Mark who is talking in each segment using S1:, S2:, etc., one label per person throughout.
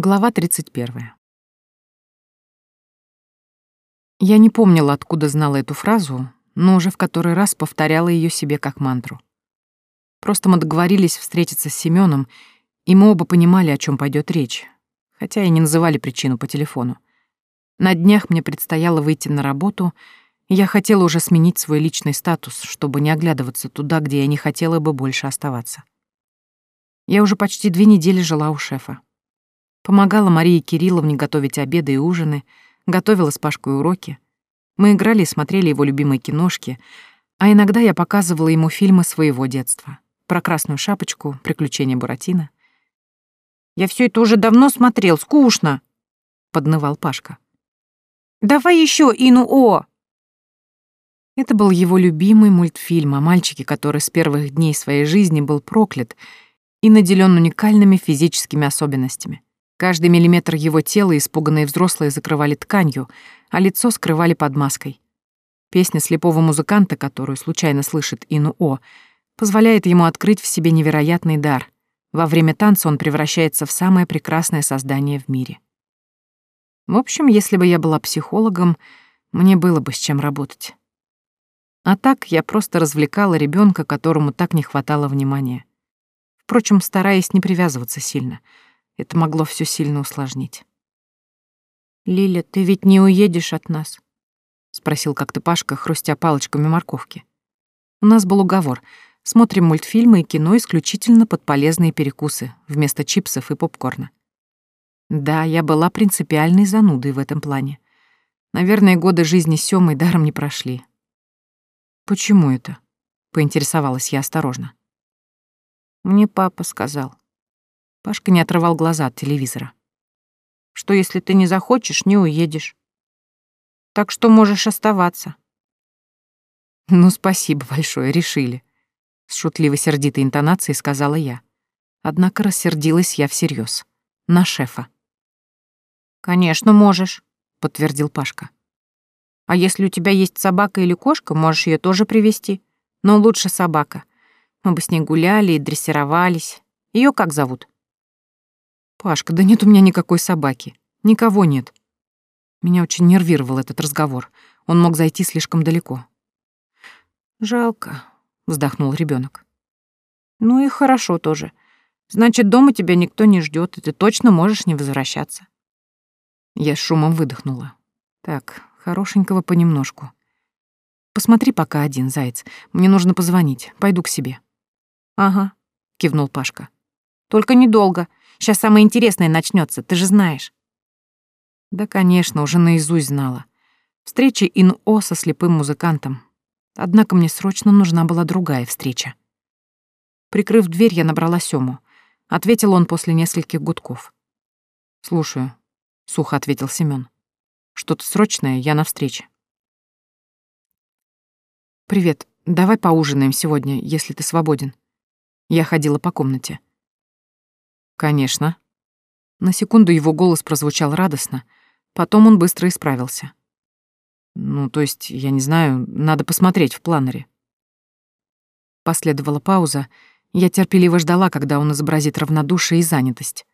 S1: Глава 31. Я не помнила, откуда знала эту фразу, но уже в который раз повторяла ее себе как мантру. Просто мы договорились встретиться с Семеном, и мы оба понимали, о чем пойдет речь, хотя и не называли причину по телефону. На днях мне предстояло выйти на работу, и я хотела уже сменить свой личный статус, чтобы не оглядываться туда, где я не хотела бы больше оставаться. Я уже почти две недели жила у шефа. Помогала Марии Кирилловне готовить обеды и ужины, готовила с Пашкой уроки. Мы играли и смотрели его любимые киношки, а иногда я показывала ему фильмы своего детства. Про Красную Шапочку, Приключения Буратино.
S2: «Я все это уже давно смотрел, скучно!» — поднывал Пашка. «Давай еще Ину О!»
S1: Это был его любимый мультфильм о мальчике, который с первых дней своей жизни был проклят и наделен уникальными физическими особенностями. Каждый миллиметр его тела испуганные взрослые закрывали тканью, а лицо скрывали под маской. Песня слепого музыканта, которую случайно слышит Ину О, позволяет ему открыть в себе невероятный дар. Во время танца он превращается в самое прекрасное создание в мире. В общем, если бы я была психологом, мне было бы с чем работать. А так я просто развлекала ребенка, которому так не хватало внимания. Впрочем, стараясь не привязываться сильно — это могло все сильно усложнить.
S2: «Лиля, ты ведь не уедешь от нас?»
S1: — спросил как-то Пашка, хрустя палочками морковки. У нас был уговор. Смотрим мультфильмы и кино исключительно под полезные перекусы, вместо чипсов и попкорна. Да, я была принципиальной занудой в этом плане. Наверное, годы жизни Сёмой даром не прошли. «Почему это?» — поинтересовалась я осторожно.
S2: «Мне папа сказал»,
S1: Пашка не отрывал глаза от телевизора.
S2: «Что, если ты не захочешь, не уедешь? Так что можешь оставаться».
S1: «Ну, спасибо большое, решили», — с шутливо-сердитой интонацией сказала я. Однако рассердилась я всерьез. На шефа.
S2: «Конечно, можешь», — подтвердил Пашка. «А если у тебя есть собака или кошка, можешь ее тоже привести. Но лучше собака. Мы бы с ней гуляли и дрессировались. Ее как зовут?»
S1: «Пашка, да нет у меня никакой собаки. Никого нет». Меня очень нервировал этот разговор. Он мог зайти слишком далеко.
S2: «Жалко», — вздохнул ребенок. «Ну и хорошо тоже. Значит, дома тебя никто не ждет, и ты точно можешь не возвращаться».
S1: Я с шумом выдохнула. Так, хорошенького понемножку. Посмотри пока один, заяц. Мне нужно позвонить. Пойду к себе.
S2: Ага,
S1: кивнул Пашка.
S2: Только недолго. Сейчас самое интересное начнется, ты же знаешь.
S1: Да, конечно, уже наизусть знала. Встреча ин-о со слепым музыкантом. Однако мне срочно нужна была другая встреча. Прикрыв дверь, я набрала Сёму. Ответил он после нескольких гудков. «Слушаю», — сухо ответил Семён. «Что-то срочное, я на встрече». «Привет, давай поужинаем сегодня, если ты свободен». Я ходила по комнате. «Конечно». На секунду его голос прозвучал радостно, потом он быстро исправился. «Ну, то есть, я не знаю, надо посмотреть в планере». Последовала пауза, я терпеливо ждала, когда он изобразит равнодушие и занятость.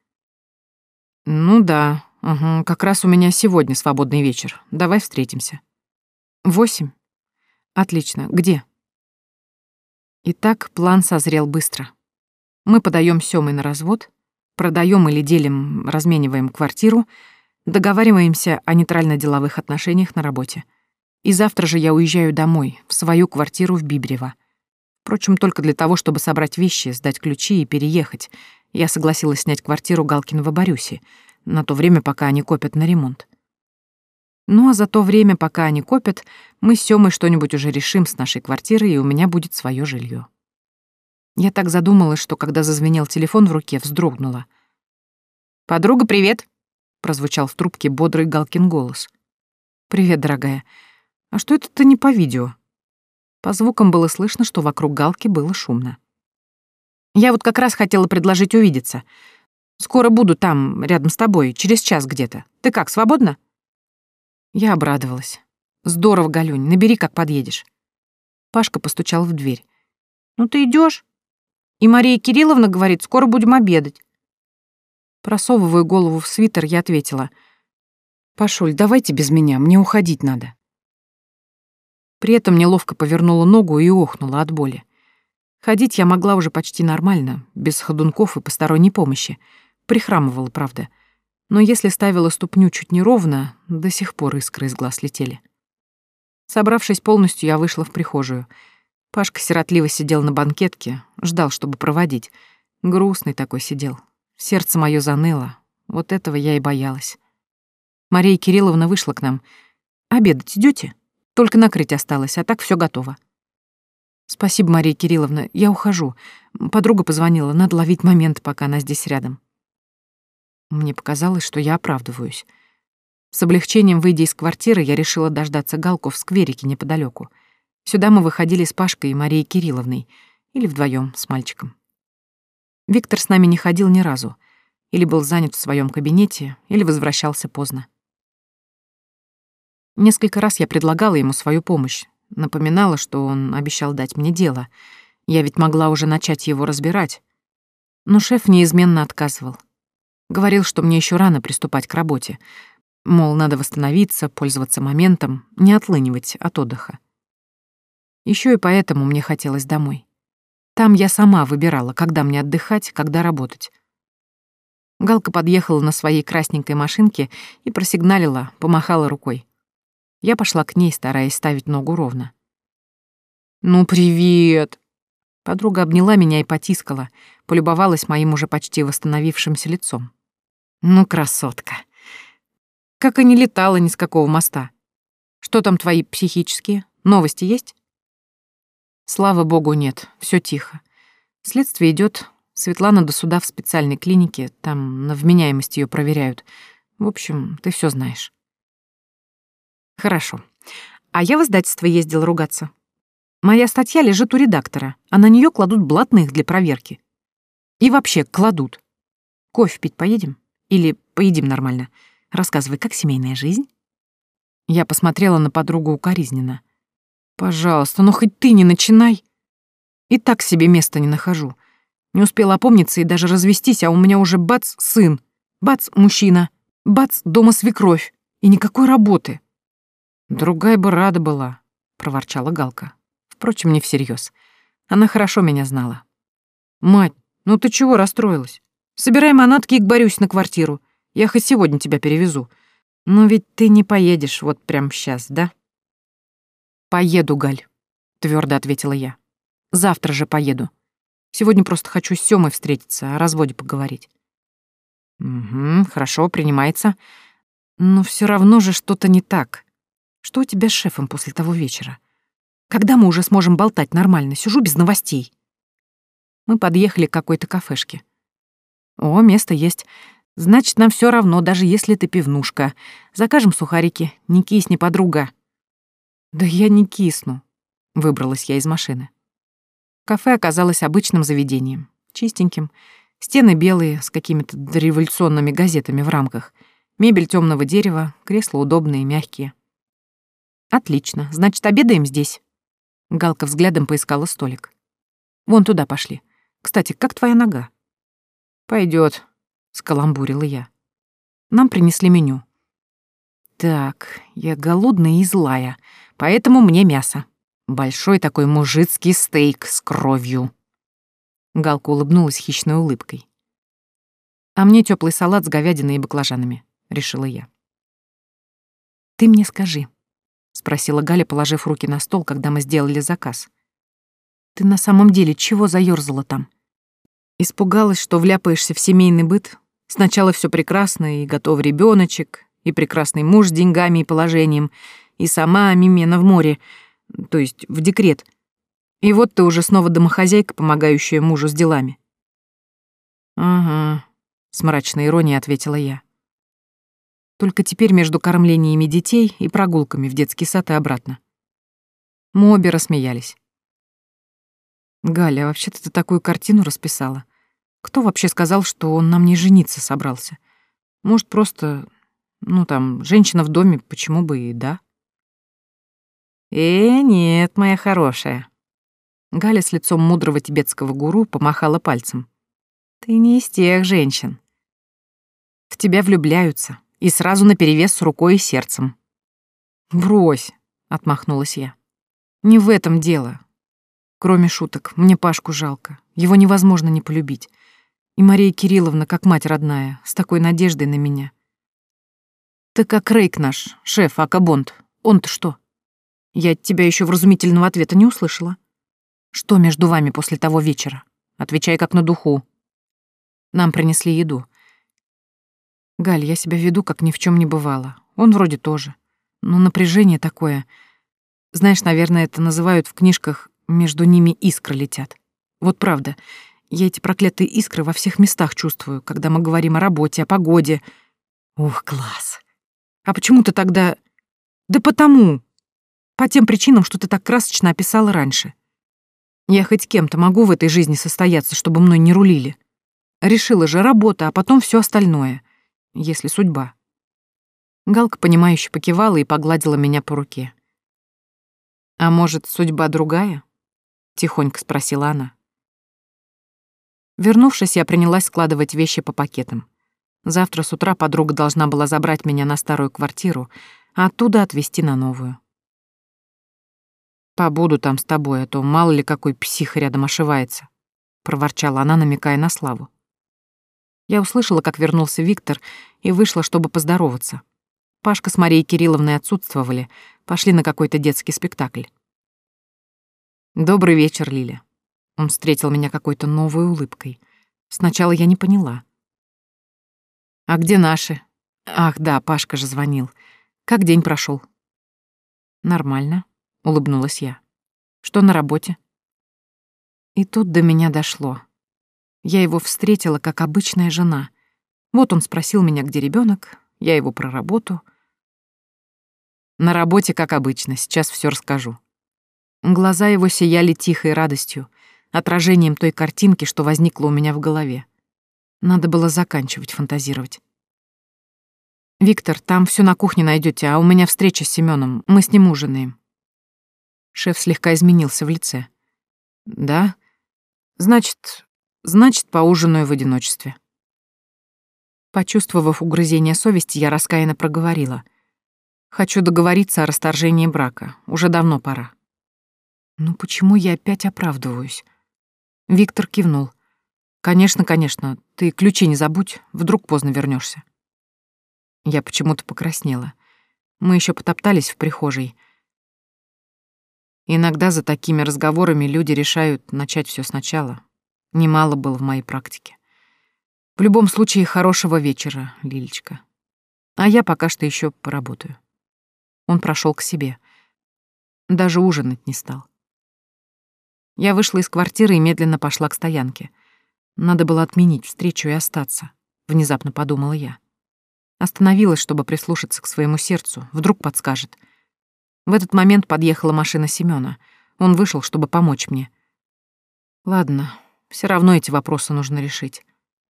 S1: «Ну да, угу, как раз у меня сегодня свободный вечер. Давай встретимся». «Восемь? Отлично. Где?» Итак, план созрел быстро. Мы подаем Сёмой на развод, продаем или делим, размениваем квартиру, договариваемся о нейтрально-деловых отношениях на работе. И завтра же я уезжаю домой, в свою квартиру в Бибрево. Впрочем, только для того, чтобы собрать вещи, сдать ключи и переехать. Я согласилась снять квартиру Галкина в Борюсе, на то время, пока они копят на ремонт. Ну а за то время, пока они копят, мы с Сёмой что-нибудь уже решим с нашей квартирой, и у меня будет свое жилье. Я так задумалась, что когда зазвенел телефон в руке, вздрогнула.
S2: «Подруга, привет!»
S1: — прозвучал в трубке бодрый Галкин голос. «Привет, дорогая. А что это ты не по видео?» По звукам было слышно, что вокруг Галки было шумно.
S2: «Я вот как раз хотела предложить увидеться. Скоро буду там, рядом с тобой, через час где-то. Ты как, свободна?»
S1: Я обрадовалась. «Здорово, Галюнь, набери, как подъедешь». Пашка постучал в дверь.
S2: «Ну ты идешь? И Мария Кирилловна говорит, скоро будем обедать.
S1: Просовывая голову в свитер, я ответила. «Пашуль, давайте без меня, мне уходить надо». При этом неловко повернула ногу и охнула от боли. Ходить я могла уже почти нормально, без ходунков и посторонней помощи. Прихрамывала, правда. Но если ставила ступню чуть неровно, до сих пор искры из глаз летели. Собравшись полностью, я вышла в прихожую. Пашка сиротливо сидел на банкетке, ждал, чтобы проводить. Грустный такой сидел. Сердце мое заныло. Вот этого я и боялась. Мария Кирилловна вышла к нам. «Обедать идете? Только накрыть осталось, а так все готово». «Спасибо, Мария Кирилловна, я ухожу. Подруга позвонила, надо ловить момент, пока она здесь рядом». Мне показалось, что я оправдываюсь. С облегчением, выйдя из квартиры, я решила дождаться Галку в скверике неподалеку. Сюда мы выходили с Пашкой и Марией Кирилловной, или вдвоем с мальчиком. Виктор с нами не ходил ни разу. Или был занят в своем кабинете, или возвращался поздно. Несколько раз я предлагала ему свою помощь, Напоминала, что он обещал дать мне дело. Я ведь могла уже начать его разбирать. Но шеф неизменно отказывал. Говорил, что мне еще рано приступать к работе. Мол, надо восстановиться, пользоваться моментом, не отлынивать от отдыха. Еще и поэтому мне хотелось домой. Там я сама выбирала, когда мне отдыхать, когда работать. Галка подъехала на своей красненькой машинке и просигналила, помахала рукой. Я пошла к ней, стараясь ставить ногу ровно. «Ну, привет!» Подруга обняла меня и потискала, полюбовалась моим уже почти восстановившимся лицом. «Ну, красотка! Как и не летала ни с какого моста. Что там твои психические? Новости есть?» Слава богу, нет, все тихо. Следствие идет. Светлана до суда в специальной клинике, там на вменяемость ее проверяют. В общем, ты все знаешь. Хорошо. А я в издательство ездил ругаться. Моя статья лежит у редактора, а на нее кладут блатных для проверки. И вообще кладут. Кофе пить поедем? Или поедим нормально? Рассказывай, как семейная жизнь? Я посмотрела на подругу укоризненно. Пожалуйста, ну хоть ты не начинай. И так себе места не нахожу. Не успела опомниться и даже развестись, а у меня уже бац, сын, бац, мужчина, бац, дома свекровь. И никакой работы. «Другая бы рада была», — проворчала Галка. Впрочем, не всерьез. Она хорошо меня знала. «Мать, ну ты чего расстроилась? Собирай манатки и к Борюсь на квартиру. Я хоть сегодня тебя перевезу. Но ведь ты не поедешь вот прямо сейчас, да?» «Поеду, Галь», — твердо ответила я. «Завтра же поеду. Сегодня просто хочу с Сёмой встретиться, о разводе поговорить». «Угу, хорошо, принимается. Но все равно же что-то не так. Что у тебя с шефом после того вечера? Когда мы уже сможем болтать нормально? Сижу без новостей. Мы подъехали к какой-то кафешке. О, место есть. Значит, нам все равно, даже если ты пивнушка. Закажем сухарики. Не кисни, подруга. Да я не кисну. Выбралась я из машины. Кафе оказалось обычным заведением. Чистеньким. Стены белые, с какими-то дореволюционными газетами в рамках. Мебель темного дерева, кресла удобные, мягкие. Отлично, значит, обедаем здесь. Галка взглядом поискала столик. Вон туда пошли. Кстати, как твоя нога? Пойдет, скаламбурила я. Нам принесли меню. Так, я голодная и злая, поэтому мне мясо. Большой такой мужицкий стейк с кровью. Галка улыбнулась хищной улыбкой. А мне теплый салат с говядиной и баклажанами, решила я. Ты мне скажи, — спросила Галя, положив руки на стол, когда мы сделали заказ. «Ты на самом деле чего заёрзала там?» Испугалась, что вляпаешься в семейный быт. Сначала все прекрасно, и готов ребеночек, и прекрасный муж с деньгами и положением, и сама Мимена в море, то есть в декрет. И вот ты уже снова домохозяйка, помогающая мужу с делами. «Ага», — с мрачной иронией ответила я. Только теперь между кормлениями детей и прогулками в детский сад и обратно. Мы обе рассмеялись. «Галя, вообще-то ты такую картину расписала. Кто вообще сказал, что он нам не жениться собрался? Может, просто, ну там, женщина в доме, почему бы и да?» «Э, нет, моя хорошая». Галя с лицом мудрого тибетского гуру помахала пальцем. «Ты не из тех женщин. В тебя влюбляются, и сразу наперевес с рукой и сердцем. «Брось», — отмахнулась я. «Не в этом дело. Кроме шуток, мне Пашку жалко. Его невозможно не полюбить. И Мария Кирилловна, как мать родная, с такой надеждой на меня. Ты как Рейк наш, шеф Акабонд. Он-то что? Я от тебя еще вразумительного ответа не услышала. Что между вами после того вечера? Отвечай как на духу. Нам принесли еду. Галь, я себя веду, как ни в чем не бывало. Он вроде тоже. Но напряжение такое. Знаешь, наверное, это называют в книжках «между ними искры летят». Вот правда, я эти проклятые искры во всех местах чувствую, когда мы говорим о работе, о погоде. Ух, класс. А почему ты тогда... Да потому. По тем причинам, что ты так красочно описала раньше. Я хоть кем-то могу в этой жизни состояться, чтобы мной не рулили. Решила же работа, а потом все остальное. Если судьба. Галка, понимающе покивала и погладила меня по руке. «А может, судьба другая?» — тихонько спросила она. Вернувшись, я принялась складывать вещи по пакетам. Завтра с утра подруга должна была забрать меня на старую квартиру, а оттуда отвезти на новую. «Побуду там с тобой, а то мало ли какой псих рядом ошивается», — проворчала она, намекая на Славу. Я услышала, как вернулся Виктор, и вышла, чтобы поздороваться. Пашка с Марией Кирилловной отсутствовали, пошли на какой-то детский спектакль. «Добрый вечер, Лиля», он встретил меня какой-то новой улыбкой. Сначала я не поняла. «А где наши?» «Ах, да, Пашка же звонил. Как день прошел? «Нормально», — улыбнулась я. «Что на работе?» И тут до меня дошло. Я его встретила как обычная жена. Вот он спросил меня, где ребенок, я его про работу. На работе, как обычно, сейчас все расскажу. Глаза его сияли тихой радостью — отражением той картинки, что возникла у меня в голове. Надо было заканчивать фантазировать. «Виктор, там все на кухне найдете, а у меня встреча с Семеном. Мы с ним ужинаем». Шеф слегка изменился в лице. «Да? Значит, значит, поужинаю в одиночестве». Почувствовав угрызение совести, я раскаянно проговорила. «Хочу договориться о расторжении брака. Уже давно пора». «Ну почему я опять оправдываюсь? Виктор кивнул. «Конечно, конечно. Ты ключи не забудь, вдруг поздно вернешься. Я почему-то покраснела. Мы еще потоптались в прихожей. Иногда за такими разговорами люди решают начать все сначала. Немало было в моей практике. В любом случае, хорошего вечера, Лилечка. А я пока что еще поработаю. Он прошел к себе. Даже ужинать не стал. Я вышла из квартиры и медленно пошла к стоянке. Надо было отменить встречу и остаться, внезапно подумала я. Остановилась, чтобы прислушаться к своему сердцу, вдруг подскажет. В этот момент подъехала машина Семёна. Он вышел, чтобы помочь мне. Ладно, все равно эти вопросы нужно решить.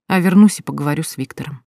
S1: А вернусь и поговорю с Виктором.